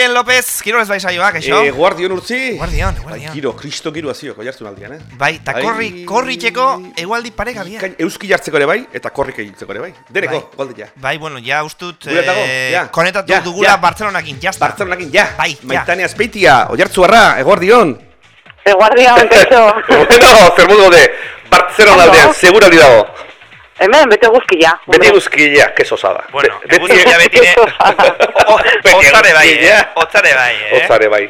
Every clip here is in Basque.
Miguel López, Kiroles Bai saioak, eixo? Eh, guardion urtzi. Guardion, Bai, guardion. giro, kristo giro hazio, koiartzun aldian, eh? Bai, eta korri, korritxeko egualdi paregabia. Kain, euski jartzeko ere bai, eta korrik egitzeko ere bai. Deneko, Bai. golde ja. Bai, bueno, ja ustut eh, ja, konetatu ja, dugula ja. Bartzelonakin, jazta. Bartzelonakin, ja. Bai, ja. Maitane azpeitia, oiartzu harra, eguardion. Eguardia ontezo. bueno, zer modu de, Bartzelona Ondo. aldean, segurali dago. Hemen, bete guzkia. Beti guzkia, keso zada. Bueno, Be- eguzkia betire... Beti Otzare bai, eh? eguzkia. Otzare bai, eh? Otzare bai.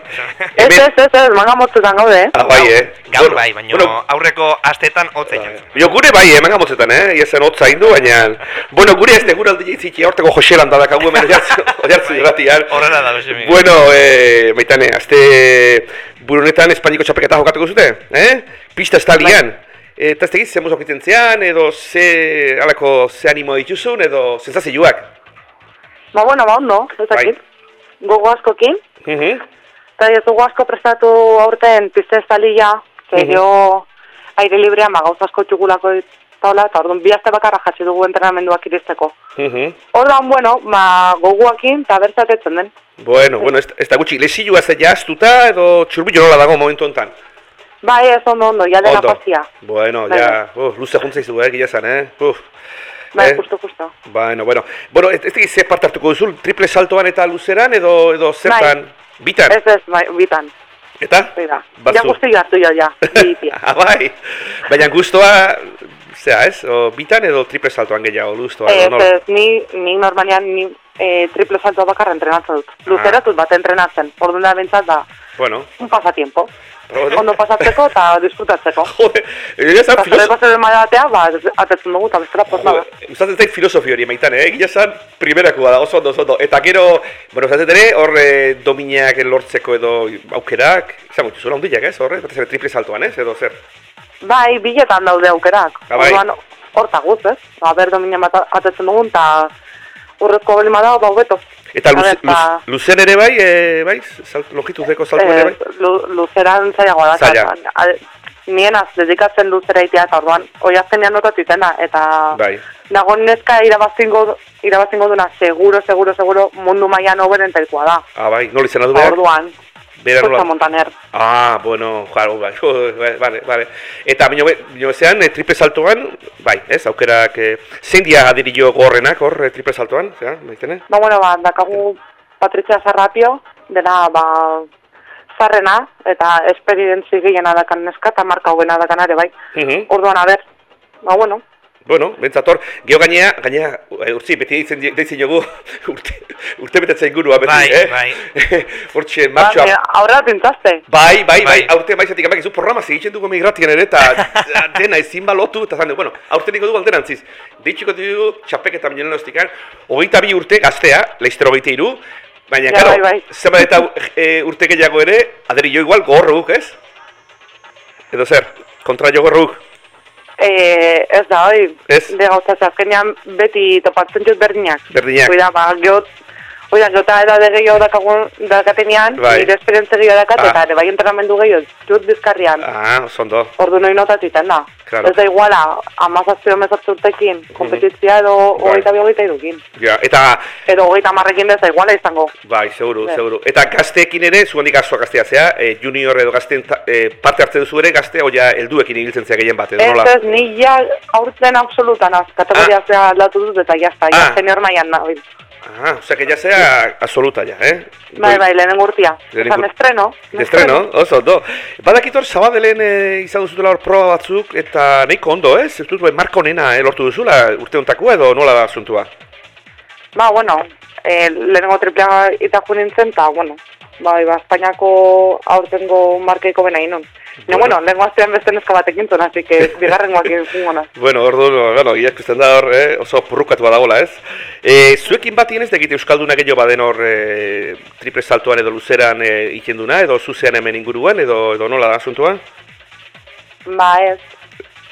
Ez, ez, ez, ez, manga motzutan gaude, eh? Ah, bai, eh? Gaur Bueno, bai, baina bueno, aurreko astetan izan. Jo, gure bai, eman gamotzetan, eh? Iezen hotza indu, baina... Bueno, gure ez de gure aldi jaitziki horteko Joselan da dakagu hemen oiartzu irratian. Horrela da, Jose Miguel. Bueno, eh, maitane, azte buronetan Espainiko txapeketa jokatuko zute, eh? Pista estalian. Eta ez tegiz, zemuz okiten zean, edo ze, alako, ze animo dituzun, edo sensazioak. Ba, bueno, ba, ondo, ez dakit. Gogo askokin. Mhm. Eta ez dugu asko prestatu aurten pizte estalia, Mhm. gero aire librean, ba, gauza asko txugulako taula, eta orduan bi aste bakarra jatsi dugu entrenamenduak iristeko. Mhm. Orduan, bueno, ba, goguakin, eta bertzatetzen den. Bueno, bueno, ez, ez da gutxi, lesilua ze jaztuta, edo txurbillo nola dago momentu honetan. Bai, ez ondo, ondo, ja dela pasia. Bueno, Bai, ja, uh, luze juntzaizu, eh, gila zan, eh? Uf. Bai, Eh? justo, justo. Bueno, bueno. Bueno, ez tegiz ze parte hartuko duzu, triple saltoan eta luzeran, edo, edo zertan? Bitan? Ez ez, bai, bitan. Eta? Da. Batzu. Ja guzti hartu jo, ja. bitia. ah, bai. Baina gustoa, zera, ez? O, bitan edo triple saltoan gehiago, lustoa, Ez, nola? ez, ni, ni normalian ni e, triple salto bakarra entrenatzen dut. Luzera dut bat entrenatzen. Orduan da bintzat da, Bueno. un pasatiempo. Ondo pasatzeko eta disfrutatzeko. Jode, egia zan Eta zure filoso... pasare maila batea, ba, atetzen dugu, eta bestela, pues nada. Gustatzen zait filosofi hori maitan, eh? Gila zan primerakoa da, oso ondo, oso ondo. Eta gero, bueno, zaten ere, hor eh, dominak lortzeko edo aukerak, izango dituzula hundiak, ez? Horre, batez ere triple saltoan, ez? Edo zer? Bai, biletan daude aukerak. Ah, bai. Orduan, horta guz, ez? Ba, ber domina bat atetzen dugun, eta urrezko belima dago, ba, hobeto. Eta luze, ber, ba- luz, luzen ere bai, e, bai? Salt, longitudeko salto ere bai? Eh, lu, luzeran zailagoa da. Zaila. eta, a- Nienaz, dedikatzen luzera itea, eta orduan, oi azkenean notatu itena, eta... Bai. Nago neska irabazingo, irabazingo duna, seguro, seguro, seguro, mundu mailan hoberen taikoa da. Ah, bai, nola izan du behar? orduan, Bera nola? Montaner. Ah, bueno, jaro, bai, vale, vale. Eta bino, bino zean, e, triple saltoan, bai, ez, aukerak, e, zein dia adirillo gorrenak, hor, e, triple saltoan, zera, baitene? Ba, bueno, ba, dakagu Patricia Sarrapio, dela, ba, zarrena, eta esperientzi gehiena dakan neska, eta marka hogena dakan ere, bai. Mhm. Orduan, a ber, ba, bueno, Bueno, bentzator, geho gainea, gainea, e, urtzi, beti deitzen, deitzen jogu, urte, urte betetza ingurua, beti, Bai, eh? bai. Hortxe, ba, martxoa, me, aurra. Bai, bai, bai, Bai. aurten bai zatik amak, programa egiten dugu emigratien ere, eta dena ezin balotu, eta zan, bueno, aurten niko dugu alderantziz. Deitxiko dugu, txapeketa minelen ostikan, hogeita bi urte gaztea, leizter hogeita iru, baina, Ja, karo, bai, bai. eta e, urte gehiago ere, aderi jo igual gogorruk, ez? Edo zer, kontra jo gogorruk. Eh, ez da, oi, Ez? de gauzatze, azkenean beti topatzen jut berdinak. Berdinak. Hoi da, ba, geot, Oida, jota edade gehiago dakagun, dakatenean, Bai. nire esperientzia gehiago dakat, Ah. eta bai entrenamendu gehiago, jut bizkarrian. Ah, oso ondo. Ordu nahi notatzen da. Claro. Ez da iguala, amazazio mezatzu urtekin, kompetitzia edo Bai. hogeita bi hogeita irukin. Ja, eta, Edo hogeita marrekin ez da iguala izango. bai, seguru, Bai. seguru. Eta gazteekin ere, zugandik asua gaztea zea, e, junior edo gazteen e, parte hartzen duzu ere, gazte, oia, helduekin ibiltzen zea gehien bat, edo Ez nola? ez, ni ja aurten absolutan az, kategoria zea aldatu dut eta jazta, Ah. ja senior maian nabil. Ah, osea, que ya sea absoluta ya, eh? Bai, bai, lehenen urtia. Lehenengo- Esan estreno. De estreno, oso ondo. Badakit hor, Zabadelen e, izan duzutela hor proba batzuk, eta nahiko ondo, ez? Ez dut, marka honena eh, lortu duzula, urte hontakoa edo nola da asuntua? Ba, bueno, eh, lehenengo triplea itaku nintzen, eta, bueno, bai, ba, Espainiako aurtengo markeiko bena inun. No, Bueno. bueno, lehenengo astean beste neska batekin zuen, así que bigarrengoak izango naz. Bueno, ordu, bueno, ikusten da hor, eh, oso purrukatu badagola, ez? E, zuekin batien ez dakite Euskalduna gehiago baden hor e, triple saltoan edo luzeran e, ikenduna, edo zuzean hemen inguruan, edo, edo nola da asuntua? Ba, ez,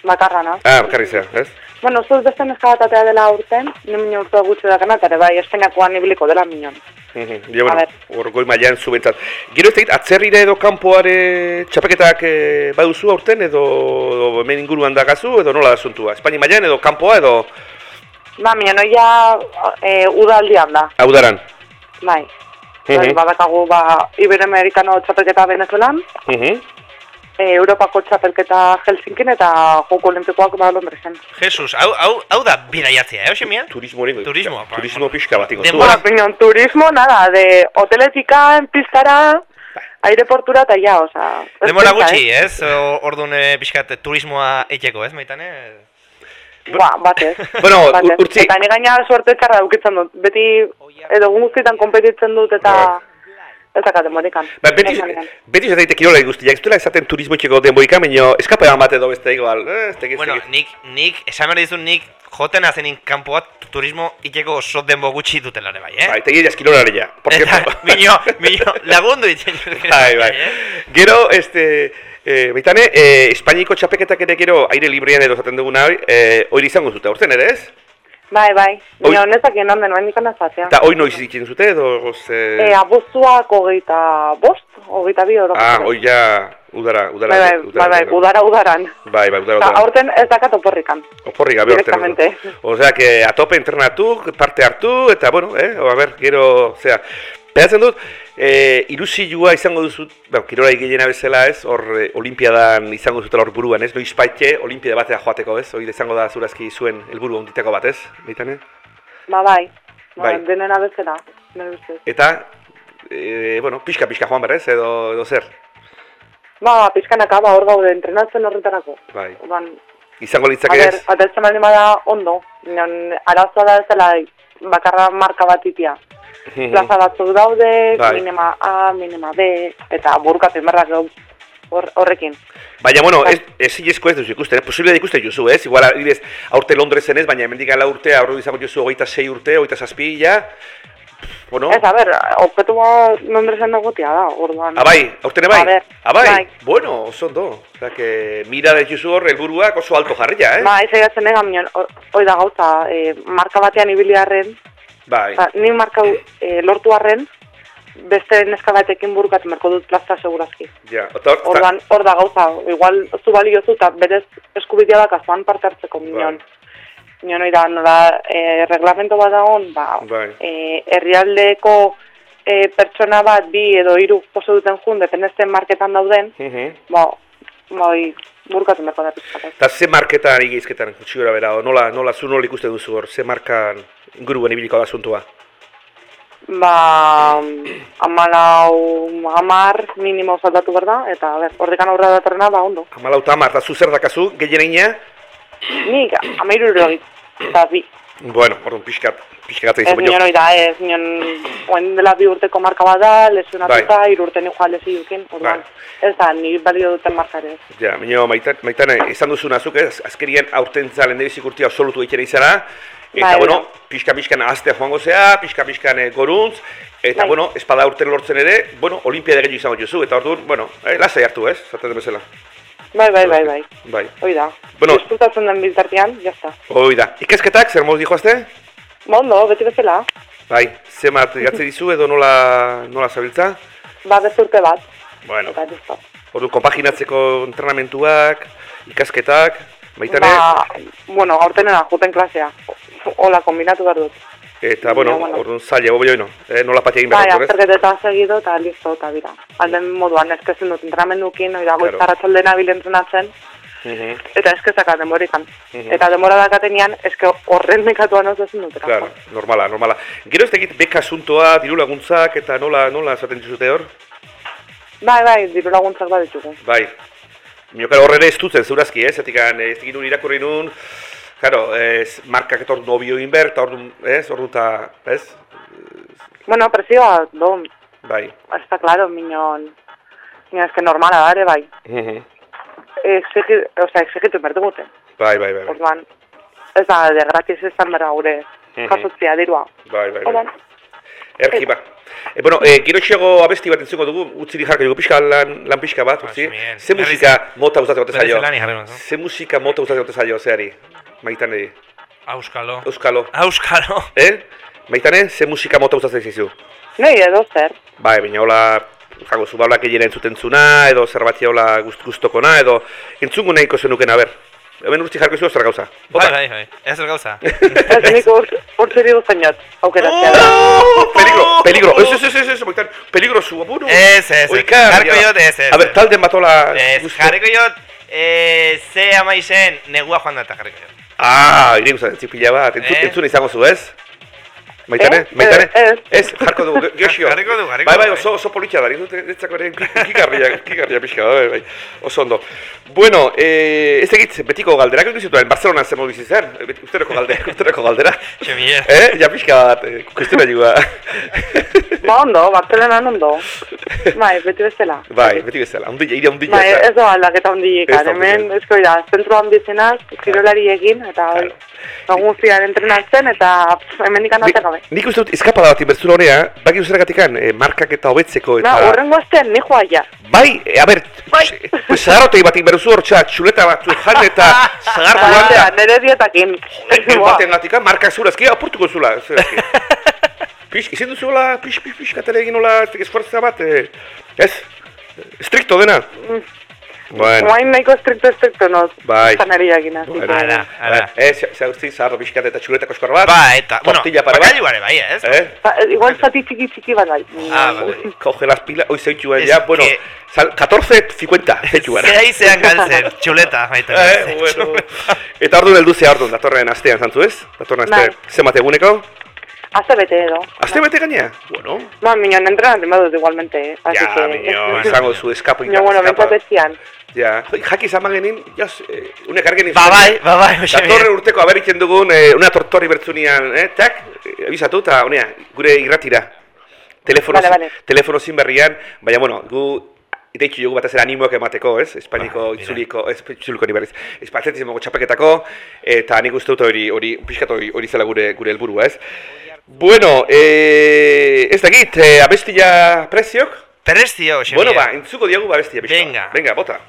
bakarra naz. Ah, bakarri zea, ez? Bueno, zuz beste neska bat atea dela aurten, ni minio urte gutxi dakana, eta ere bai, Espainiakoan ibiliko dela minon. Mhm, Ja, bueno, A ber. hor goi mailan zu bentsat. Gero ez dakit, atzerrire edo kanpoare txapeketak e, baduzu aurten, edo, edo hemen inguruan da gazu, edo nola da asuntua? Espaini mailan edo kanpoa edo Ba, minon, oia e, udaldian da, audaran? bai. Mhm. Bai, badakagu, ba, Iberoamerikano txapelketa Venezuelan, Mhm. E, Europako txapelketa Helsinkin eta Joko Olimpikoak ba Londresen. Jesus, hau, hau, hau da bidaiatzea, eh, Osemia? Turismo hori. Turismo, ba, Turismo pixka bat. Denbora- zu, Ba, pinon, turismo, nada, de hoteletika, en piztara, aireportura eta ja, ez Demora gutxi, eh? ez? O- Orduan eh, pixkat turismoa eiteko, ez, maitane? Ba, batez. Bueno, batez. ur- urtzi- Eta ni gaina suerte txarra dukitzen dut. Beti, edo guztietan kompetitzen dut eta... Bai. Ez dakat demorikan. Ba, beti, beti ez daite kirola guztiak, ez duela esaten turismo itxeko denboika, baina eskapa bat edo beste igual, eh, ez Bueno, nik, nik, esan behar dizun nik, joten azenin kanpo bat turismo iteko oso denbo gutxi dutela ere bai, eh? Bai, tegi ez kirolare ja, por Eta, cierto. mino, mino, lagundu ditzen. Bai, bai. Gero, este, eh, baitane, eh, Espainiko txapeketak ere gero aire librean edo zaten duguna hori, eh, hori izango zute, aurten ere ez? Bai, bai. Oi- Baina honezakien onden, oen ikan azatea. Eta hoi noiz ikin zute edo, ze... E, abuztuak hogeita bost, hogeita bi euro. Ah, hoi ja, udara, udara. Bai, bai, bai, bai, udara udaran. Bai, bai, udara, Eta udara. aurten ez dakat oporrikan. Oporri gabe horten. Directamente. Osea, que a tope entrenatu, parte hartu, eta, bueno, eh, a ber, gero, zera, Pedatzen dut, e, ilusioa izango duzu, bueno, kirolai gehiena bezala ez, hor e, olimpiadan izango duzutela hor buruan ez, noiz baite, olimpiada batera joateko ez, hori izango da zurazki zuen helburu onditeko bat ez, baitane? Ba, bai. Ba, Bai. Denena bezala. nire. Eta, e, bueno, pixka-pixka joan berrez, edo, edo zer, Ba, pizkanaka, ba, hor gaude, entrenatzen horretarako. bai, Orduan, izango litzake ez, atetzen baldin bada ondo. Arazoa da ez dela bakarra marka bat itia. Plaza batzuk daude, Bai. minima A, minima B, eta burkatu inbarrak gauz hor- horrekin. Baina, bueno, Bai. ez, ez ez duzu ikusten, eh? posible da ikusten juzu, ez? Igual, adibidez, aurte Londresen ez, baina hemendik ala urte, aurro izango juzu hogeita sei urte, hogeita zazpi, ja, bueno, Ez, a ber, opetua Londresen dagotia da, orduan. abai, aurten bai, A ber, abai, bai. bueno, oso ondo, Osea, que mira de juzu hor, helburuak oso alto jarria, eh? Ba, ez egatzen egan minon, hoi da gauza, e, marka batean ibili arren, Bai, Ba, ni marka e, lortu arren, beste neska batekin burukatu merko dut plazta segurazki. ja, eta hor, Ordan, hor da gauza, igual zu balio zu, eta berez eskubidea da kasuan parte hartzeko minon. Bai. Minon hori da, nola, e, reglamento bat dagoen, ba, Bai. e, herrialdeko e, pertsona bat, bi edo hiru poso duten jun, dependezten marketan dauden, Mhm. ba, bai, burukatu merko da pizkataz. Eta ze marketan igizketan, gutxi gora bera, o nola, nola, zu nola ikusten duzu hor, ze markan inguruan ibiliko da asuntua? Ba, amalau, amar minimo saldatu behar da, eta, a ber, horrekan aurra datorrena, ba, ondo. Amalau eta amar, eta zu zer dakazu, gehieneina? Nik, amairu erogit, eta bi. Bueno, orduan pixkat, pixkat Ez gata nion hori da, ez nion, oen dela bi urteko marka bat da, lesionatuta, Bai. hiru urte nik joan lesi dukin, orduan. Bai. Ez da, ni balio duten marka ere. ez. Ja, minio, maitan, maitan, izan duzu nazuk, ez, azkerien aurtentza lendebizik urtia solutu egiten izara, eta, Bai, bueno, bueno. pixka-pixkan azte joango zea, pixka-pixkan eh, goruntz, eta, Bai. bueno, espada urten lortzen ere, bueno, olimpiada gehiago izango duzu, eta orduan, bueno, eh, lasai hartu, ez, zaten bezala. Bai, bai, bai, bai. Bai, Hoi da. Bueno. Disfrutatzen den biltartean, jazta. hoi da. Ikasketak, zer moz dijo azte? Ba, ondo, beti bezala. Bai, zemat gatze dizu edo nola, nola zabiltza? Ba, bezurte bat. Bueno, Eta listo. ordu konpaginatzeko entrenamentuak, ikasketak, baitane, Ba, bueno, aurtenera, juten klasea. Hola, kombinatu behar dut. Eta, bueno, Ja, bueno. orduan zaila, bobo joino, eh, nola pati egin Bai, behar dut, ez? azterketeta segido eta listo, eta bira. Alden moduan, eskezin dut entrenamendukin, oida Claro. goizarra txalde nabil entrenatzen, Mhm, eta eskezaka denborikan. Mhm. Eta denbora dakatenean, eske horren mekatuan oso ezin dut. Claro, normala, normala. Gero ez tegit beka asuntoa, diru laguntzak, eta nola, nola esaten dizute hor? Bai, bai, diru laguntzak bat ditugu. Bai. Mio, horre ere ez dutzen, zeurazki, ez? Zatikan, ez egin nun irakurri nun, karo, ez, markak eta ordu nobio inber, eta ordu, ez, ordu eta, ez? Bueno, presioa, do, Bai. está claro, minon, minon, eske normala da ere, bai. Mhm. Exigi, o sea, exigitu behar dugute. Bai, bai, bai, bai. Orduan, ez da, de gratis izan bera gure Mhm. jasotzea dirua. Bai, bai, bai. Orduan, Erki, ba. E, bueno, e, gero xego abesti bat entzuko dugu, utziri jarko dugu pixka lan, lan pixka bat, Ba, utzi? Ze musika mota gustatzen gote zaio? Ze musika mota gustatzen gote zaio, zeari? Maitane, Auskalo. Euskalo. Auskalo. Eh? Maitane, ze musika mota gustatzen zizu? nahi edo zer. Bai, baina hola, jango zu bablak egin entzuten zuna, edo zerbait hola gust, gustokona, edo entzungo nahiko zenuken, aber. Hemen urtzi jarko zu zer gauza. Bai, bai, bai. Ez er gauza. Ez nik ur, urtzeri guztainot, aukeratzea. Oh, peligro, peligro. Ez, ez, ez, ez, ez, Maitan, peligro zu, bueno. Ez, ez, ez. Jarko ja. jot, ez, ez. A ber, talde batola Ez, jarriko jot, eh, ze ama izen, negua joan data jarriko jot. Ah, ire gustatzen zipila bat. Entzun, Eh? entzun izango zu, ez? Maitane, Eh? maitane? Eh, ez. Ez, jarko dugu, geosio. Jarriko dugu, jarriko Bai, bai, oso, oso politxa da, nik netzako ere kikarria, kikarria pixka, bai, bai, oso ondo. Bueno, eh, ez egit, betiko galderak egin zituen, Barcelona zer modu bizi beti- usteroko galdera, usteroko galdera. Xemier. Eh, ja pixka bat, eh, kuestiona jugua. Ba, ondo, Bartelenan ondo. Bai, beti bezala. bai, beti bezala, ondila, ire ondila. Bai, ez da aldaketa hondik, Ez da hemen, hondik. esko da, zentroan bizinaz, kirolari egin, eta hori, egun entrenatzen, eta hemen ikan Ni- gabe. Nik uste dut eskapada bat inbertzula honea, baki uzeragatikan, eh, markak eta hobetzeko eta... Na, horrengo astean, ni joa ja. Bai, eh, a ber, Bai. pues zagarrotei bat inbertzu hor txat, txuleta bat jan eta zagar Ba, buruan nire dietakin. baten gatika, marka zurazki, apurtuko zula. Pix, izin duzuela, pix, pix, pix, katele egin nola, ez esfuerza bat, eh, ez, estricto dena. Bueno, Guain nahiko estricto, estricto, no, Bai. zanari egin, así bueno, Ara, ara. eh, zehuzti, zaharro pixkat eta txuletako eskor bat. Ba, eta, bueno, tortilla pare bat. bakailu bare bai, ez? Eh? Ba, igual zati txiki txiki bat bai. Ah, vale. Coge las pilas, hoy se hecho Es ya, bueno, que- sal, 14.50, se hecho Ze aizean galtzen, txuleta, baita. Eh, bueno. Eta ordu heldu ze ordu, datorren astean zantzu ez? Datorren aste, Bai. zenbat eguneko? Aste bete edo. Aste bete gainea? Bueno, Ba, minon entrenatzen badut igualmente, eh, así ja, que... miño, izango zu eskapo Miño, bueno, bentsat etzian. Ja, Joi, jaki zama genin, jas, eh, unek argen Ba, bai, ba, bai, Xemier. Datorren urteko aberitzen dugun, eh, una tortori bertzunian, eh, tak, eh, abizatu, eta, honea, gure irratira. Telefono, Vale, vale. telefono zin berrian, baina, bueno, gu Deitxu jogu batez animoak emateko, ez? Espainiko Ba, mira. itzuliko, ez, itzuliko ni berriz. Espazietismoko txapeketako, eta nik uste dut hori, hori, pixkat hori, hori zela gure, gure helburua, ez? Bueno, eh, ez dakit, eh, abestia preziok? Perreztio, Xemier. Bueno, ba, entzuko diagu abestia pixka. Venga. Venga, bota.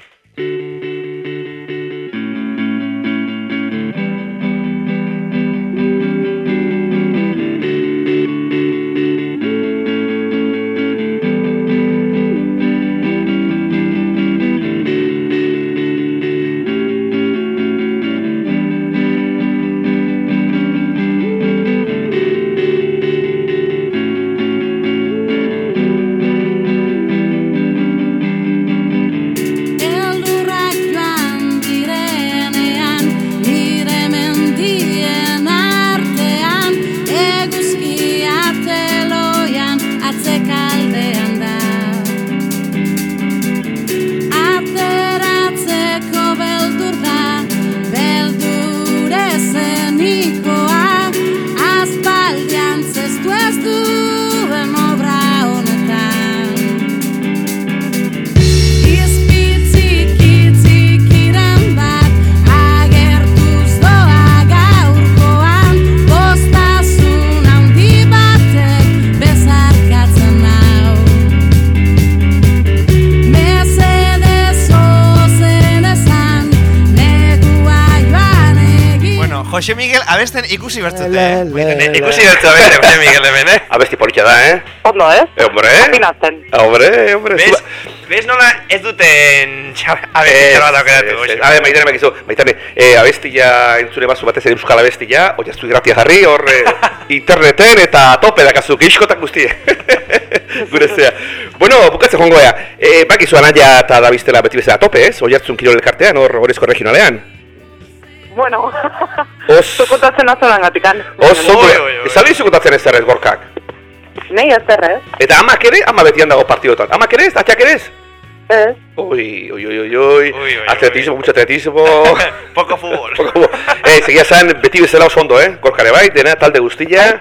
Abesten ikusi bertzute. Eh? Maitane. Ikusi bertzu abesten Jose Miguel hemen, eh? Abesti politxa da, eh? Ondo, ez? Eh, hombre, hombre, hombre. Bez, bez nola ez duten abesti Ez, txar bat aukeratu. ver, maitane makizu, maitane, eh, abestia entzune bazu batez ere euskal abestia, oiaztu gratia jarri, hor eh, interneten eta tope dakazu, geixkotak guztie. Gure zea. Bueno, bukatze joango ea. Eh, bakizu anaia eta da biztela beti bezala tope, ez? Oiartzun kirol elkartean, hor horrezko regionalean. Bueno, Os, zukotatzen azonan gatikan. oso, Oi, oi, oi. ez aldizu kontatzen ez zerrez gorkak. Nei ez zer, ez? Eta amak ere, ama betian dago partidotan. Amak ere ez, atxak ere ez? Ui, ui, ui, Ui, ui, ui. atletismo, mucho atletismo. Poco fútbol. eh, segia zan, beti bezala oso ondo, eh? Gorkare bai, dena talde guztia.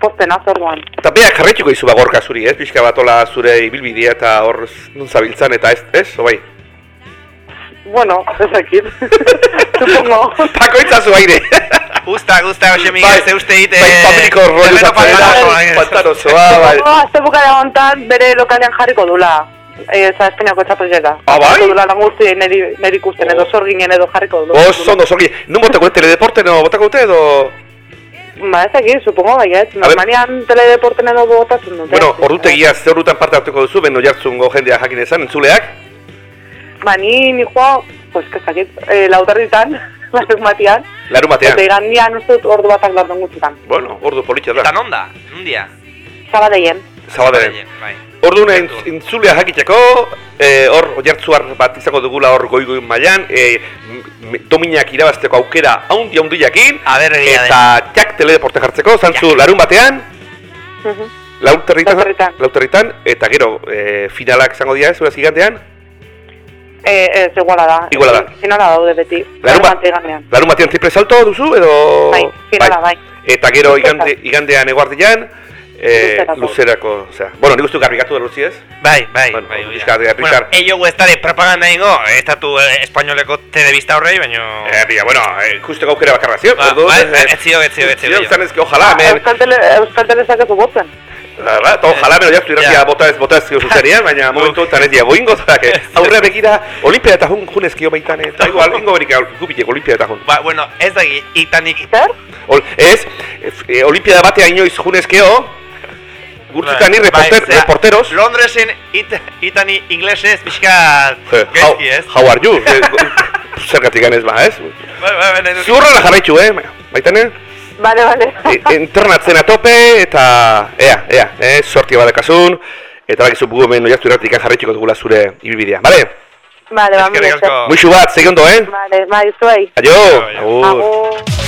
Posten azorduan. Eta beak jarraituko izu ba gorka zuri, ez? Pixka batola zure ibilbidea eta hor nun zabiltzan eta ez, ez? O bai? Bueno, ez dakit. Supongo. Pako itzazu aire! Gusta, gusta, Jose Miguel, ze uste ite... bai, familiko rollo zatzen, pantanosoa, bai. Supongo, azte bukara hontan bere lokalean jarriko dula. Eza Espainiako txapelketa. Ah, bai? Jarriko dula lan guzti neri, neri ikusten edo sorginen edo jarriko dula. Oso ondo, zorgi, nun botako teledeporte, no botako dute edo... Ba, ez dakit, supongo baiet. ver. Normalian teledeporten edo botatzen dute. Bueno, ordutegia zer ordutan parte hartuko duzu, beno jartzungo jendea jakin ezan, entzuleak. Ba, ni, ni joa, pues, que zakit, eh, lauterritan, batek matian. Larun batean. Eta igandian uste dut ordu batak larten gutxitan. Bueno, ordu politxa Eta da. non da? Nundia? Zabadeien. Zabaderen. Bai. Ordu intzulea jakiteko, eh, hor oiartzuar bat izango dugula hor goi goi mailan, eh, m- dominak irabazteko aukera haundi haundi jakin, eta jak teledeporte jartzeko, zantzu larun batean, Mhm. lauterritan, Lauterritan. lauterritan, eta gero eh, finalak izango dira ez, zuraz gigantean, Eh, ez, iguala da. Iguala da. Eh, Finala daude beti. Larun bat- Larun batean triple salto duzu, edo... Bai, finala, bai. Eta gero Luzerako. igande, igandean eguardian, eh, Luzerako. luzerako, osea, bueno, nik uste dut garbikatu da luzi ez? Bai, bai, Bueno, bai, eh, pixkat. Bueno, ello ez dara propaganda ingo, estatu eh, espainoleko telebista horrei, baino... Eh, bia, bueno, eh, ikusteko aukera bakarra zio, Ba, bai, eh, ez zio, ez zio, ez zio, Zio, ez zan zio. ez que ojalá, men, Euskal, tele, Euskal Telezak ez du botzen. Ba, to, ojalá, men, oiartu irratia Ja. bota ez, bota ez zuzerian, baina momentu honetan ez diago ingo, zara, que aurrea begira, olimpia eta jun, junezkio baitan, eta igual, ingo berik gupiteko olimpia eta jun. Ba, bueno, ez dagi, itanik... Zer? Ol, ez, e, olimpiada batea inoiz junezkeo, gurtzutan ni reporter, Bai, zera, reporteros, Londresen it, itani inglesez pixka Eh, how, gezki, ez? how are you? Eh, Zergatik ganez ba, ez? Bai, bai, bai, Zurra la jarraitzu, eh? Baitane? Bale, bale. E, Internatzen a tope, eta ea, ea, eh, sortia badakasun, eta bakizu bugu hemen oiaztu irratikan jarraitzuko dugula zure ibilbidea, bale? Bale, ba, asko. Muixu bat, segi ondo, eh? Bale, bai, zuei. Aio. Agur!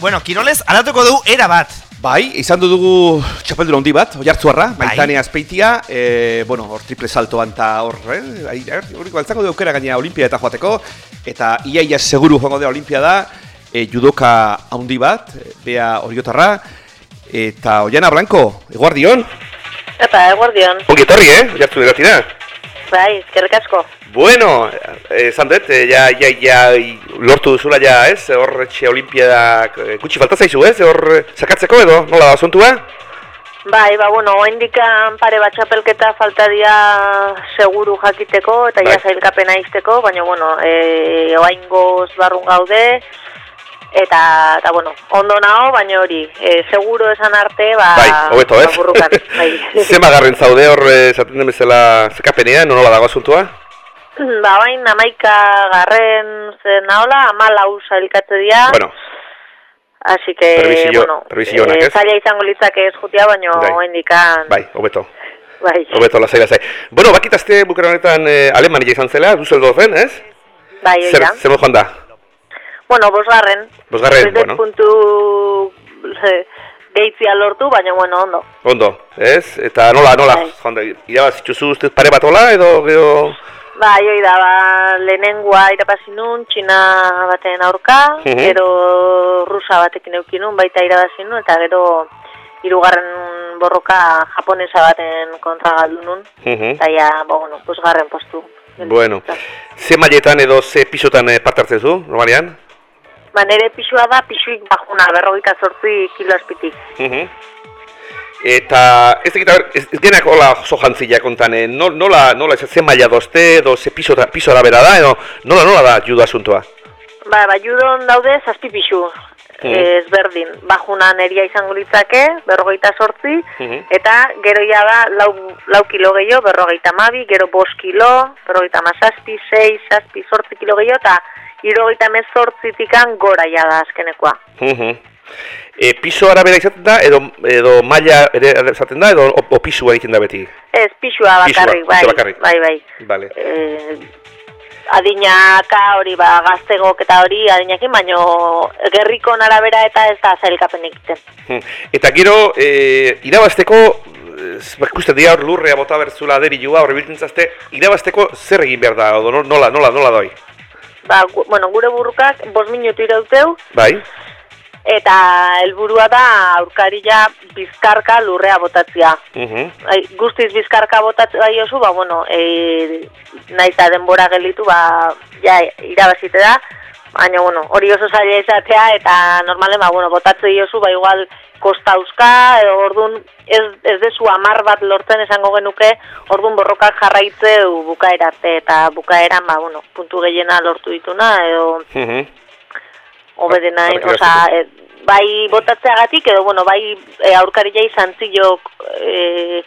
Bueno, Kirolez alatuko du era bat. Bai, izan du dugu txapeldura handi bat, oiartzuarra, Bai. Maitane Azpeitia, e, bueno, hor triple saltoan eta hor, eh, hori baltzako du aukera gaina Olimpia eta joateko, eta iaia seguru joango da Olimpiada, e, judoka handi bat, e, bea oriotarra, eta Oiana Blanco, eguardion, Eta, eguardion. ongi etorri, eh, oiartzu eratira. Bai, eskerrik asko. Bueno, eh, esan dut, eh, ja, ja, ja, lortu duzula ja, ez, hor etxe Olimpiadak eh, gutxi falta zaizu, ez, hor eh, sakatzeko edo, nola da asuntua? Bai, ba, bueno, oaindikan pare bat txapelketa falta dia seguru jakiteko eta Bai. ja zailkapena izteko, baina, bueno, e, oaingoz barrun gaude, eta, eta bueno, ondo nao, baina hori, e, seguro esan arte, ba, Bai, hobeto, ez? ba, burrukan, bai. Zema garren zaude hor, eh, esaten den bezala, zekapenean, nola dago asuntua? ba, bain, amaika garren zen naola, amalau zailkatze dira, Bueno, Así que, bueno, eh, ez? zaila izango litzake ez jutia, baina Bai. oaindikan bai, hobeto. bai. Hobeto lasai lasai. Bueno, bakit azte bukera honetan eh, Alemania izan zela, Düsseldorfen, ez? Bai, hori Zer, zer joan da? Bueno, bosgarren. Bosgarren, bueno. puntu eh, gehitzia lortu, baina bueno, ondo. Ondo, ez? Eta nola, nola, Bai. joan da, irabazitxuzu uste pare bat hola, edo, gero... Bai, hori da, ba, lehenengoa irabazi nun, txina baten aurka, Mhm. gero rusa batekin eukin nun, baita irabazi nun, eta gero hirugarren borroka japonesa baten kontra galdu nun, Mhm. eta ja, ba, bueno, bosgarren postu. Bueno, ze mailetan edo ze pisotan eh, parte hartzen zu, normalian? Ba, nire pisua da, pisuik bajuna, berrogeita sortzi kilo azpitik. Mhm. Eta ez dakit, ez, ez genak hola oso jantzila kontan, eh? no, nola, nola, ez, ze maila dozte, edo ze piso, piso arabera da, edo nola, nola da judo asuntoa? Ba, ba, judon daude zazpi pisu. Mhm. ezberdin, bajuna neria izango litzake, berrogeita sortzi, Mhm. eta gero ja da lau, lau kilo gehiago, berrogeita mabi, gero bost kilo, berrogeita mazazpi, sei, zazpi, sortzi kilo gehiago, eta irogeita mezortzitikan gora ja da azkenekoa. Mhm. E, piso arabera izaten da, edo, edo maila ere izaten da, edo o, o pisua egiten da beti? Ez, pisua bakarrik, bai, bakarrik. bai, bai. Vale. Eh, adinaka hori ba gaztegok eta hori adinakin, baino gerriko arabera eta ez da zailkapen egiten. Eta gero, e, irabazteko, ba, ikusten dira hor lurrea bota berzula aderilua, hor biltintzazte, irabazteko zer egin behar da, edo no- nola, nola, nola doi? Ba, gu, bueno, gure burrukak bost minutu irauteu, Bai? eta helburua da aurkaria bizkarka lurrea botatzea. Mhm. Ai, guztiz bizkarka botatzea bai oso, ba, bueno, e, nahi eta denbora gelditu, ba, ja, irabazite da, baina, bueno, hori oso zaila izatea, eta normalen, ba, bueno, botatzei oso, ba, igual, kostauzka, edo orduan, ez, ez dezu amar bat lortzen esango genuke, orduan borrokak jarraitzeu bukaera arte, eta bukaeran, ba, bueno, puntu gehiena lortu dituna, edo obedena, Horrek osea, e, bai botatzeagatik edo bueno, bai e, aurkaria izan zilok e,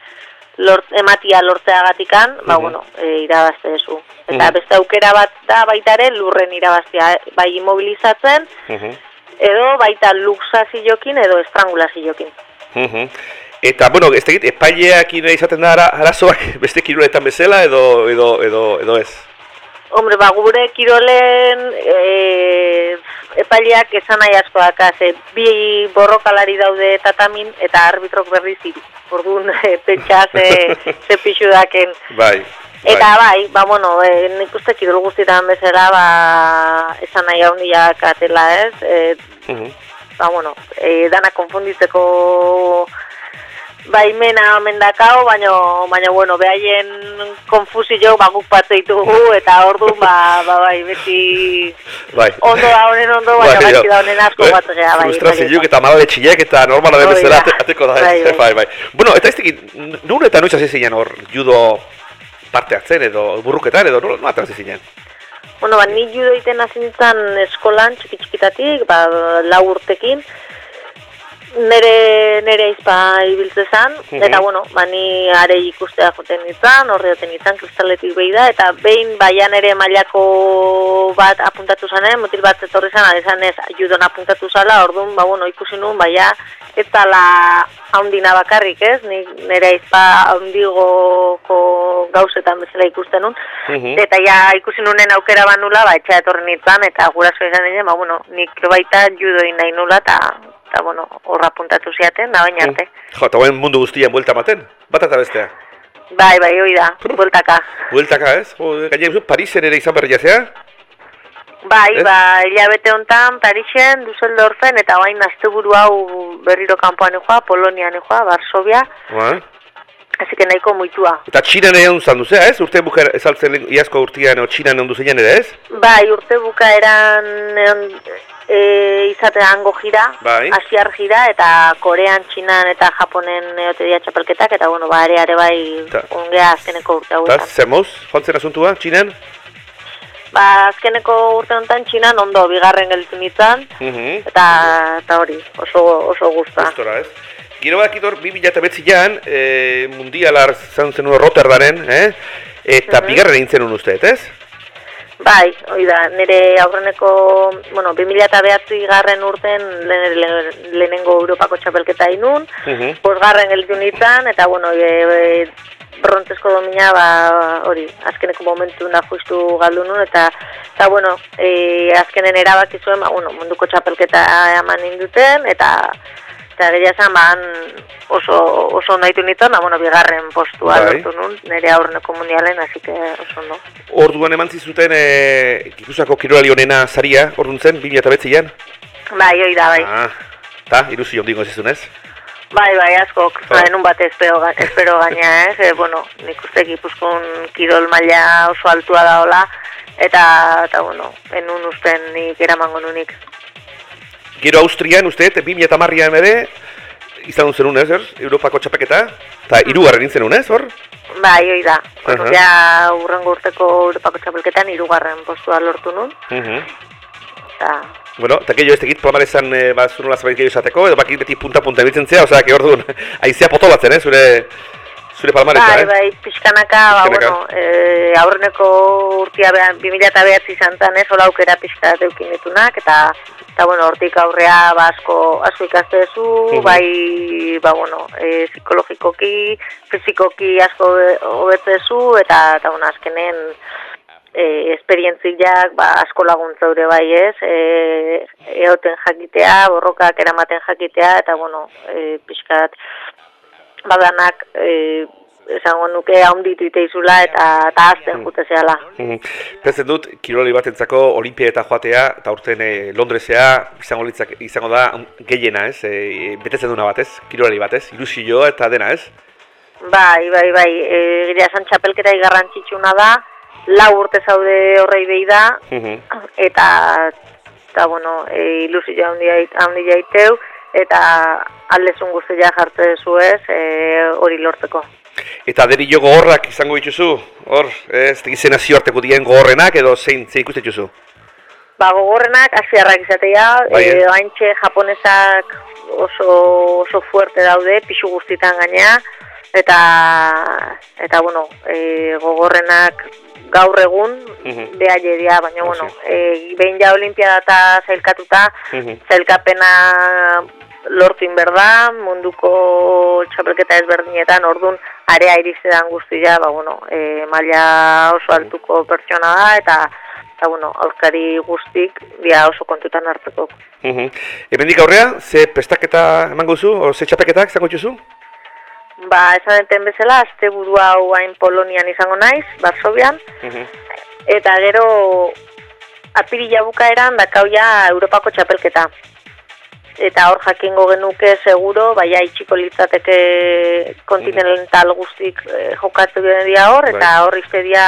lort, ematia lortzeagatikan, ba Mhm. bueno, e, irabazte duzu. Eta Mhm. beste aukera bat da baita ere lurren irabaztea, eh, bai immobilizatzen Mhm. edo baita luxaziokin edo estrangulaziokin. Mhm. Eta, bueno, ez dakit, epaileak izaten da ara, arazoak beste kiruletan bezala, edo, edo, edo, edo ez? Hombre, ba, gure kirolen e, epaileak esan nahi asko daka, ze bi borrokalari daude tatamin eta arbitrok berriz hiru. Orduan, e, pentsa ze, ze pixu daken. Bai. Eta bai, ba, bueno, e, nik uste kirol guztietan bezala, ba, esan nahi handiak atela ez, e, Mhm. ba, bueno, e, dana konfunditzeko baimena omen dakao, baina, baina, bueno, behaien konfusio ba, guk batze ditugu, eta orduan, ba, ba, bai, beti Bai. ondo da honen ondo, baina Bai, da honen asko Eh, bat gea, bai. Frustrazioak eta malaletxiak eta normala den bezala ateko da. Bai, ez? bai. bai, bai. Bueno, eta ez dakit, nun eta noiz hasi zinen hor judo parte hartzen edo burruketan edo nola nola hasi zinen? Bueno, ba, ni judo iten hasi nintzen eskolan txiki txikitatik, ba, lau urtekin, nere nere izpa ibiltzezan, Mhm. eta bueno, ba, ni are ikustea joten nintzen, horre joten nintzen, kristaletik behi da, eta behin baian ere mailako bat apuntatu zanen, mutil bat zetorri zan, esan ez judon apuntatu zala, orduan, ba, bueno, ikusi nuen, baia, ez zala haundina bakarrik, ez? Ni nere izpa haundigoko gauzetan bezala ikusten nun, Mhm. Eta ja ikusi nunen aukera banula, ba, etxea etorri nintzen, eta guraso izan dinen, ba, bueno, nik baita judo egin nahi nula, eta, eta bueno, horra puntatu ziaten, da baina arte. Jo, eta guen mundu guztian buelta ematen? Bat eta bestea? Bai, bai, hoi da, bueltaka. Bueltaka, ez? Jo, gaine Parisen ere izan berria zea? Bai, Ez? ba, hilabete hontan Parisen, Düsseldorfen, eta bain asteburu hau berriro kanpoan joa, Polonian joa, Varsovia. Así que nahiko muitua. Eta Txinan ere zan duzea, ez? Urte buker ezaltzen iazko urtean o Txinan ondu zeinen ere, ez? Bai, urte bukaeran egon- e, izatea hango jira, Bai. asiar jira, eta Korean, Txinan eta Japonen eote txapelketak, eta bueno, ba, ere, are bai, Ta. ongea azkeneko urte Eta hauetan. zer moz, joan asuntua, Txinan? Ba, azkeneko urte honetan Txinan ondo, bigarren gelditu nintzen, Mhm. eta, eta hori, oso, oso guzta. Gustora, ez? Gero bakit hor, 2008an, e, mundialar zan zenuen Rotterdaren, eh? Eta Mhm. bigarren egin zenuen usteet, ez? Bai, hori da, nire aurreneko, bueno, 2008 garren urten lehen- lehen- lehenengo Europako txapelketa inun, Mhm. Bosgarren gelditu nintzen, eta bueno, e, e, brontezko domina, ba, hori, azkeneko momentu da justu galdu nun, eta, eta bueno, e, azkenen erabaki zuen, ba, bueno, munduko txapelketa eman induten, eta, eta gehiago esan, ba, oso, oso nahitu nintzen, ba, bueno, bigarren postua Bai. lortu nun, nire aurreneko mundialen, así que oso ondo. Orduan eman zizuten e, Gipuzako kirolari honena saria, orduan zen, 2009an? Bai, hoi da, bai. Ah, eta, ilusio ondingo zizunez? Bai, bai, askok, Bai. bai. nun bat espero, espero gaina, ez, e, bueno, nik uste gipuzkoan kirol maila oso altua da hola, eta, eta bueno, enun usten nik eramango nunik. Gero Austrian, uste, 2010an ere, izan zenun ez, er? Europako txapeketa, eta irugarren nintzen ez, hor? Bai, hoi da, bueno, Aha. ja urrengo urteko Europako txapelketan hirugarren postua lortu nun, Mhm. eta, Bueno, eta gehiago ez tegit, palmarezan e, ba, zunola zabait gehiago esateko, edo bakit beti punta-punta ebitzen zea, osea, que orduan, aizea potolatzen, eh, zure, zure palmareza, bai, eh? bai, pixkanaka, ba, bueno, e, aurreneko urtia behan, 2009 izan zen, ez, hola aukera pixka deukin ditunak, eta, eta bueno, hortik aurrea, ba, asko, asko ikaste duzu, Mhm. bai, ba, bueno, e, psikologikoki, fizikoki asko hobe- hobetze duzu, eta, eta, bueno, azkenen, e, esperientziak ba, asko laguntza ure bai ez, e, eoten jakitea, borrokak eramaten jakitea, eta bueno, e, pixkat badanak e, esango nuke haunditu iteizula eta, eta azten jute zehala. Mhm. Pentzen dut, kirolari batentzako Olimpia eta joatea, eta urten e, Londresea izango, litzak, izango da gehiena, ez? E, betetzen duna bat, ez? Kirolari bat, ez? Ilusioa eta dena, ez? Bai, bai, bai, e, gira esan txapelketa garrantzitsuna da, lau urte zaude horrei behi da, Mhm. eta, eta bueno, e, ilusio handi handi jaiteu, eta aldezun guztia jartze zuez e, hori lortzeko. Eta derillo gogorrak izango dituzu, hor, ez, tegizen nazioarteko dien gogorrenak, edo zein, zein ikusten dituzu? Ba, gogorrenak asiarrak izatea, Bai, eh? e, oaintxe japonesak oso, oso fuerte daude, pixu guztitan gainea, eta, eta bueno, e, gogorrenak gaur egun, Mhm. behaile dira, baina, bueno, sí. e, behin ja olimpiada eta zailkatuta, Mhm. zailkapena lortu inberda, munduko txapelketa ezberdinetan, orduan, area irizedan guztia, ba, bueno, e, maila oso altuko pertsona da, eta, eta bueno, aurkari guztik, dia oso kontutan hartzeko. Mhm. Hemendik aurrea, ze prestaketa emango duzu, o ze txapeketak izango dituzu? Ba, esan enten bezala, azte burua hau hain Polonian izango naiz, Varsovian, Mhm. eta gero apirila bukaeran dakau ja Europako txapelketa. Eta hor jakingo genuke seguro, baina itxiko litzateke kontinental guztik eh, jokatu dira hor, eta Bai. hor izte dira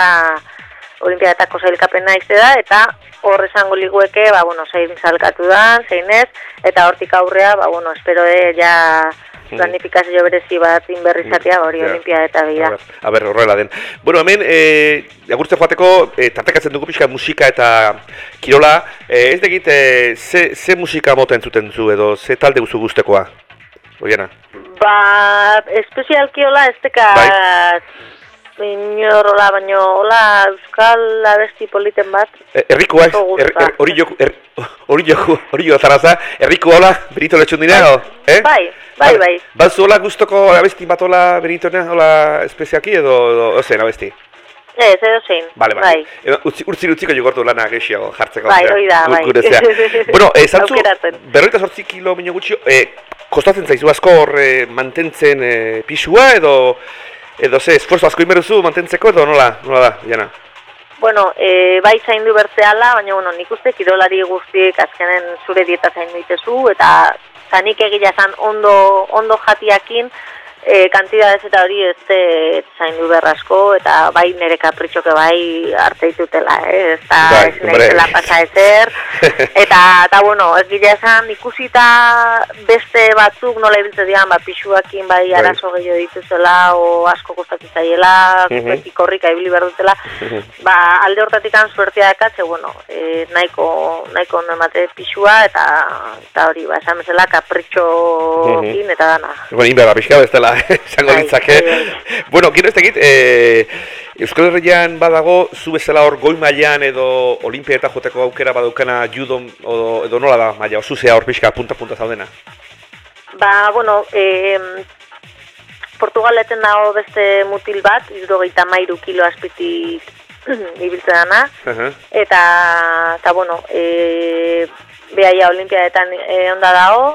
olimpiadatako zailkapena izte da, eta hor esango ligueke, ba, bueno, zein zailkatu da, zein ez, eta hortik aurrea, ba, bueno, espero de, ja, Mhm. Planifikazio berezi bat inberrizatea, hori Ja. olimpiadeta A bida. ber, a ber, horrela den. Bueno, hemen, e, agurtze joateko, e, tartekatzen dugu pixka musika eta kirola. E, ez degit, e, ze, ze musika mota entzuten zu edo, ze talde guzu guztekoa? Oiena. Ba, espezialki hola ez teka Bai. inor hola, baino hola euskal abesti politen bat. Errikoa, Oso gusta. er, er, hori joku, er, hori joku, hori joku zaraza, erriko hola, berito letxun dira, Bai. Eh? Bai, bai, bai. Bazu hola guztoko abesti bat hola beritona, hola espezialki edo, edo ozen abesti? Ez, edo zein. Bale, bale. Bai. E, utzi, utziko jogortu lana gehiago jartzeko. Bai, hoi da, bai. Gure zea. bueno, e, zantzu, berroita sortzi kilo minio gutxi, e, kostatzen zaizu asko hor e, mantentzen e, pisua edo, edo ze, esfuerzo asko inberuzu mantentzeko edo nola, nola da, jana? Bueno, e, bai zaindu bertzeala, baina bueno, nik uste kirolari guztiek azkenen zure dieta zaindu ditezu, eta eta nik egia zan ondo, ondo jatiakin, e, kantidadez eta hori ez ez zaindu berrasko, eta bai nire kapritxoke bai arte ditutela, eh? ez da Bai, ez nahizela pasa ezer, eta, eta bueno, ez gila esan ikusita beste batzuk nola ibiltze dian, ba, pixuakin bai Bai. arazo gehiago dituzela, o asko kostatzen zaiela, Mhm. beti korrika ibili behar dutela, ba, alde hortatik suertea dakatze, bueno, e, nahiko, nahiko ondo emate pixua, eta, eta hori, ba, esan bezala, kapritxokin eta dana. Bueno, inberda pixka bestela, esango litzake. Bueno, gero ez tegit, e, Euskal Herrian badago, zu bezala hor goi mailan edo olimpieta joteko aukera badaukana judo edo, edo nola da maila, oso zea hor pixka punta-punta zaudena. Ba, bueno, e, Portugaleten dago beste mutil bat, irurogeita mairu kilo azpitik ibiltzen dana, Aha. eta, eta bueno, e, behaia olimpiadetan e, onda dago,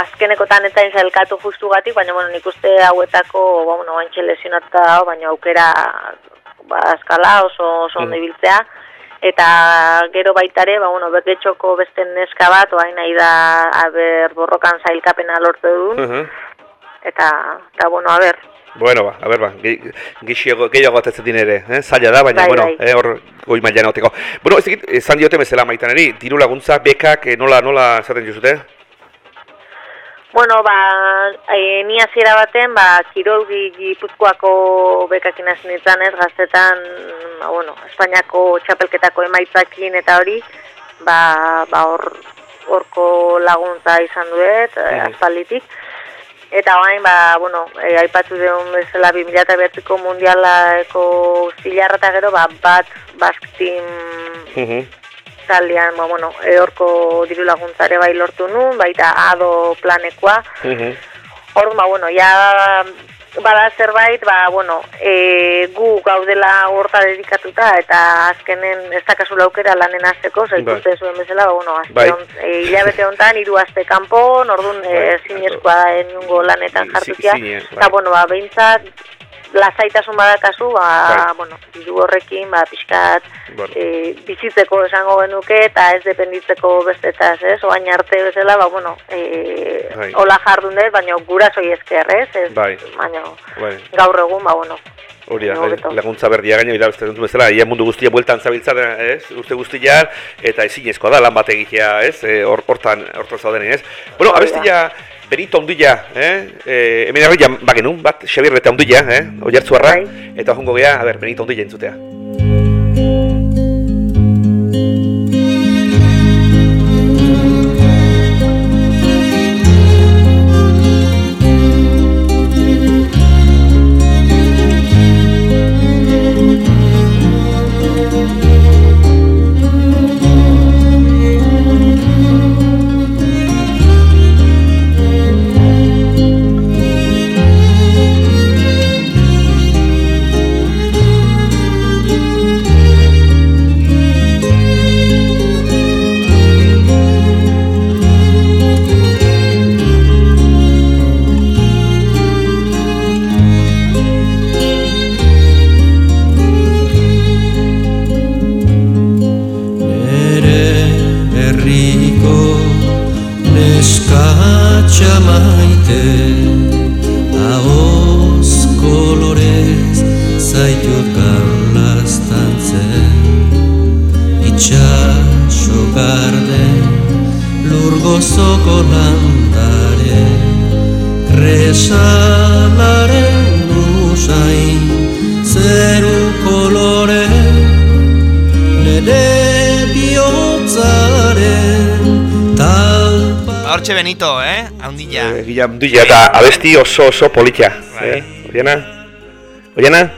azkenekotan eta inzailkatu justu gatik, baina bueno, nik uste hauetako, ba, bueno, bantxe lesionatuta dago, baina aukera ba, eskala oso, oso ondo Mm. ibiltzea, eta gero baitare, ba, bueno, beketxoko beste neska bat, oain nahi da, aber, borrokan zailkapena lortu duen, Aha. eta, eta bueno, a ber, Bueno, ba, a ber, ba, ge- gehiago, gehiago atetzen din ere, eh? zaila da, baina, Bai, bueno, bai. eh, hor goi mailan egoteko. Bueno, ez dakit, esan diote bezala maitaneri, diru laguntza, bekak, eh, nola, nola esaten jozute? Bueno, ba, e, ni hasiera baten, ba, kirolgi gipuzkoako bekakin hasi nintzen ez, gaztetan, ba, bueno, Espainiako txapelketako emaitzakin eta hori, ba, ba, hor, horko laguntza izan duet, e, aspalditik. Eta orain ba, bueno, e, aipatu deun bezala 2009ko mundialako zilarra eta gero, ba, bat Mhm. Taldean, ba, bueno, e, horko diru laguntzare bai lortu nun, baita ado planekoa. Mhm. Orduan, ba, bueno, ja bada zerbait, ba, bueno, e, gu gaudela horta dedikatuta, eta azkenen ez dakazu aukera lanen azteko, Bai. zaituzte zuen bezala, ba, bueno, Bai. hon- e, hilabete hontan, hiru aste kanpo, orduan, Bai, e, zinezkoa da enungo lanetan jartutia, zine, bai. eta, bueno, ba, behintzat, lasaitasun badakazu, ba, Bai. bueno, diru horrekin, ba, pixkat, Bueno. e, bizitzeko esango genuke eta ez dependitzeko bestetaz, ez? Oain arte bezala, ba, bueno, e, Bai. hola jardun dut, baina gurasoi esker, ez? ez Bai. Baina Bai. gaur egun, ba, bueno, Hori da, laguntza berdia gaino irabazten dut bezala, ia mundu guztia bueltan zabiltza, ez? Urte guztia eta ezinezkoa da lan bat egitea, ez? E, hor hortan hortan zaudenen, ez? Bueno, abestia Benito Ondilla, eh? E, hemen herria bagenun, bat Xabier eta Ondilla, eh? Oiartzuarra, Bai. eta jongo gea, a ber, Benito Ondilla entzutea. Eh, Gila Ondilla eta abesti oso oso politia, Bai. eh? Oiana? Oiana?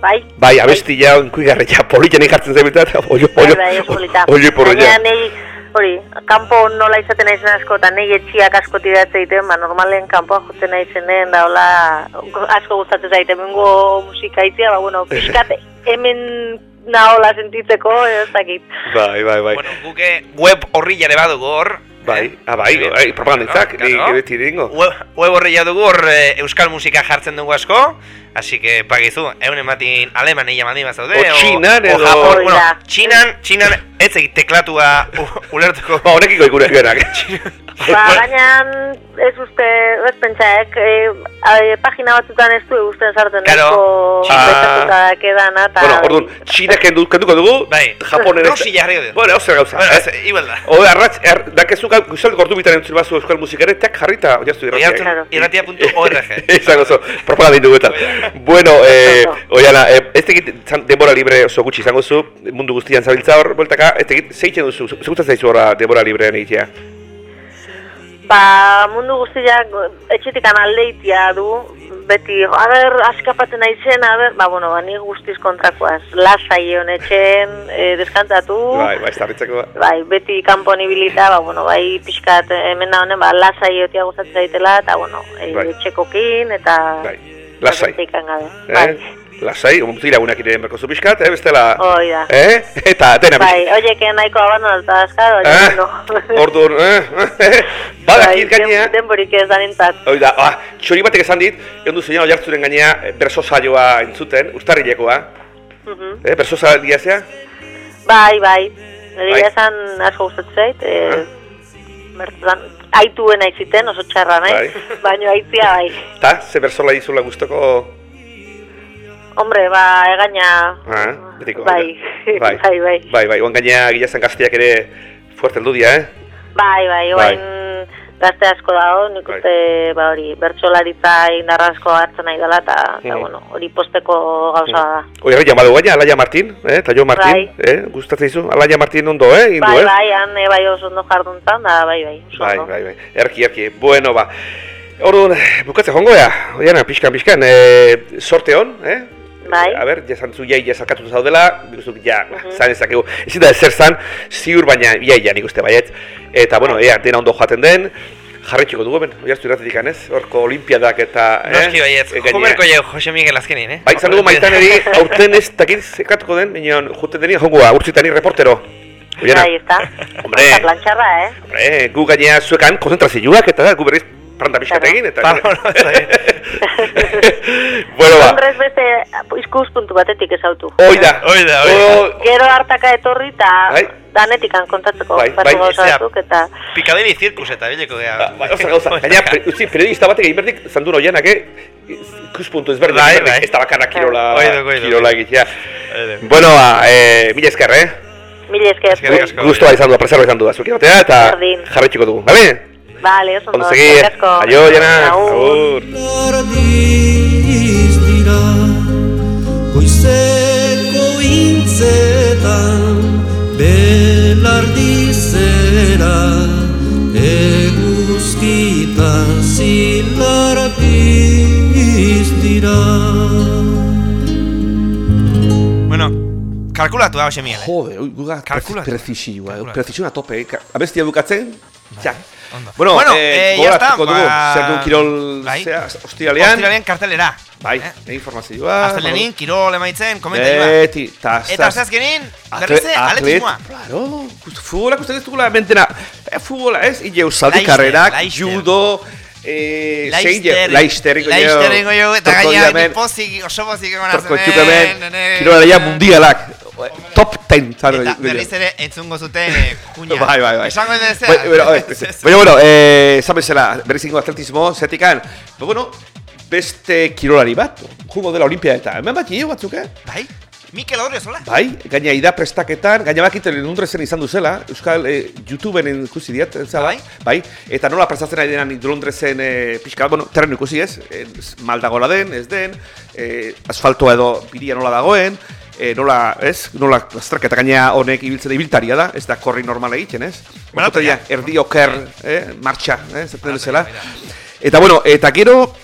bai, Bai, abesti ja, inkuigarri, ja, politia nik hartzen zabiltza, eta oio, oio, bai, bai, oio. Baina nahi, hori, kanpo nola izaten naizen asko, eta nahi etxiak asko tiratze egiten, ba, normalen kanpoa jotzen naizenen, da, hola, asko gustatzen zaite, bengo musika itzia, ba, bueno, pixkat, hemen nahola sentitzeko, ez dakit. Bai, bai, bai. Bueno, guke web horri jare badugu hor. Bai, eh? ah, bai, bai, propaganditzak, ni Claro. beti dingo. Web horri dugu hor eh, euskal musika jartzen dugu asko, así que pagizu, egun ematin aleman egia mandi bazaude, O Txinan edo- Japon, Hori bueno. Txinan, Txinan ez egit teklatua ulertuko. Ba, honekiko ikure gerak. Ba, gainan, ez uste, ez pentsaek, e, e, pagina batzutan ez du usten sartzen Claro. nahiko betatuta kedana, eta... bueno, orduan, Txina kendu, kenduko dugu, Bai. Japon ere... Rusi jarri du. Bueno, ozer gauza. Bueno, eh? ez, igual da. Ode, arratz, er, dakezu gau, guzaldu gortu bitan entzul bazu euskal musikare, teak jarrita, oiaztu irratiak. Claro. Irratia.org. Izango zo, propaganda indu eta. Bueno, eh, oiana, eh, ez tegit zan- denbora libre oso gutxi izango zu, mundu guztian zabiltza hor, bueltaka, ez tegit zeitzen duzu, zegutzen zaizu horra denbora librean egitea. Ba, mundu guztiak etxetik aldeitia du, beti, a ber, askapatzen naizen, a ber, ba, bueno, ba, ni guztiz kontrakoaz, lasai honetxen, e, deskantatu, Bai, bai, estarritzeko bai, beti kanpon ibilita, ba, bueno, bai, pixkat, hemen da honen, ba, lasai otia gustatzen zaitela, eta, bueno, e, Bai. etxekokin, eta... Bai, lasai. Eh? Bai, Lasai, muti lagunak ire berkozu pixkat, eh, bestela... hoi da. Eh? Eta, dena Bai, oiek nahiko abandonalta azkar, Eh? oie, no. Orduan, eh? Badakit gainea... den- denborik ez da nintzat. Hoi da, ah, txori batek esan dit, egon duzu jena oiartzuren gainea eh, berso saioa entzuten, ustarrilekoa. Mhm. Eh, berso saioa zea? Bai, bai. Bai. Egia esan asko gustatzen zait. Eh, Ah. bertan, aituen aiziten, oso txarra nahi. Bai. Baina aitzia bai. Ta, ze bersola izula guztoko... Hombre, ba, egaina... Ah, betiko. Bai, bai, bai, bai. Bai, bai, oan gainea gilazan gaztiak ere fuerte heldu dia, eh? Bai, bai, oain gazte asko dago, nik Bai. uste, ba hori, bertsolaritza indarra asko hartzen nahi dela, eta, eta, Mhm. bueno, hori posteko gauza da. Oi, herri jamadu gaina, Alaia Martin, eh? Eta jo Martin, Bai. eh? Gustatzen izu, Alaia Martin ondo, eh? Indu, Bai, eh? bai, han eh, bai oso ondo jarduntan, da, bai, bai, oso Bai, bai, bai. Erki, erki. Bueno, ba. Orduan, bukatze jongo ya. Oiana, pixkan, pixkan. Eh, sorte hon, eh? Bai. A ber, jasantzu jai jasakatu zaudela, biguzuk ja, Mhm. zan ezakegu. Ezin da ezer zan, ziur baina ia ia nik uste baiet. Eta, bueno, ea, dena ondo joaten den, jarretxiko dugu ben, oiartu irratetik anez, horko olimpiadak eta... Noski baietz, eh, gainera- jumerko jau Jose Miguel azkenin, eh? Bai, izan dugu maitaneri, aurten ez dakit zekatuko den, minon, juten deni jongo, urtzitani reportero. Oiana, Bai, ezta. Hombre. Eta plantxarra, eh? hombre, gu gainea zuekan konzentrazioak eta gu berriz paranda pixkat egin, eta... Ba, bueno, bueno, ba, Londres beste ikuspuntu batetik ezautu. hoi da. Hoi da, hoi da. Gero hartaka etorri eta Bai. danetikan kontatzeko Bai, bai, bai, gauza batzuk eta... Pikadeli zirkus eta bileko gea. Ba, bai, oza gauza, gaina, pe- utzi, periodista batek egin berdik, zandun oianak, eh? Ikuspuntu ezberdin, Bai, ezberdin, bai. ez da bakarra kirola, Bai, bai, bai. kirola egitea. Bai. Bueno, ba, eh, mila esker, eh? Mil esker. Gustoa izan du, plazerra izan du, azuki batea, eta jarretxiko dugu, bale? Vale, oso Ondo ondo. segi, aio, jana, Agur. Lardiz dira Goizeko intzetan Belardizera Eguzkitan zilardiz dira Bueno, kalkulatu da Jose Miguel, eh? Jode, oi, guga, Kalkulatu. prezisioa, prezisioa tope, eh? Abestia bukatzen, txak. Ondo. Bueno, Bueno, eh, eh, ya está, gogoratuko dugu, ba- zer duen kirol, Bai. zea, ostiralean, Ostiralean kartelera. bai, Eh? eh, informazioa, Aztelenin, kirol emaitzen, komentaioa. beti, ta, Eta asteazkenin, berriz ere, atletismoa. Claro, futbolak uste ez dugula mentena, eh, futbola ez, ije usaldi karrerak, judo, eh, zein je, Laister, Laister, ingo Laister ingo jo, eta torko gaina diamen, ni pozik, mundialak, top 10, zan Eta berriz ere entzungo zuten eh, kuña. Bai, bai, bai. Esango den zera. Bai, bueno, bai, Baina, bueno, eh, esan bezala, berriz ingo atletismo, zetikan, ba, bueno, beste kirolari bat, jungo dela olimpia eta, hemen bat hio batzuk, eh? Bai, Mikel Odriozola. Bai, gaina ida prestaketan, gaina bakit Londresen izan duzela, Euskal eh, YouTubeen ikusi diat, ez Bai. bai, eta nola prestatzen ari denan Londresen eh, pixka, bueno, terreno ikusi ez, eh, maldagola den, ez den, eh, asfaltoa edo biria nola dagoen, eh, nola, ez, nola lasterketa gaina honek ibiltzen ibiltaria da, ez da korri normala egiten, ez? Ja. erdi oker, eh, martxa, eh, zaten bezala. Eta bueno, eta gero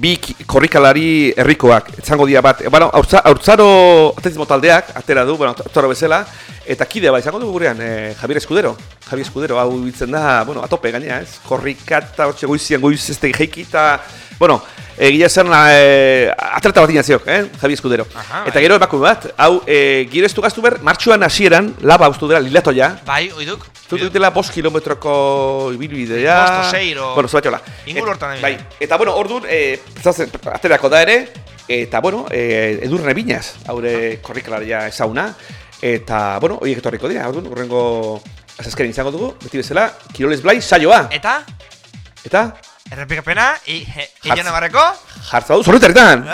bi korrikalari herrikoak, etzango dira bat, bueno, haurtza, haurtzaro atletismo taldeak, atera du, bueno, bezala, eta kide bat izango dugu gurean, eh, Javier Escudero. Javier Escudero, hau ibiltzen da, bueno, atope gaina, ez? Korrika eta hortxe goizian goiz ez eta, bueno, egia zen eh, atleta bat inaziok, eh? Javier Escudero. Aha, eta bai. gero emakume bat, hau, eh, gire ez du gaztu ber, martxuan hasieran, laba ustu dela, lilatoia, Bai, oiduk. Zut dutela bost kilometroko ibilbidea. Bost o sei, ero- Bueno, zubatxola. Inguru hortan. Bai, eta bueno, orduan, eh, zazen, aterako da ere, eta bueno, eh, edurne binaz, haure korrikalaria ezauna. Eta, bueno, horiek etorriko dira, orduan, urrengo azazkerin izango dugu, beti bezala, Kiroles Blai saioa. Eta, Eta, errepikapena, i- e- Jartz- Ion Navarreko, jartza du, zorreteretan!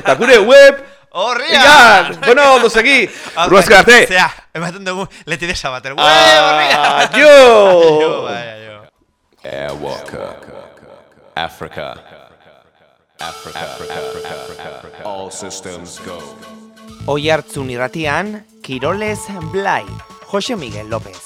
eta gure web, horria! Ian! Bueno, ondo segi! Ah, Urruazka arte! Zea, ematen dugu leti desa bater. Ue, Ah, horria! Bai, aio. Airwalker. Africa. Africa. Africa. Africa. All systems go. Oihartzun irratian, Kiroles Blai, Jose Miguel López.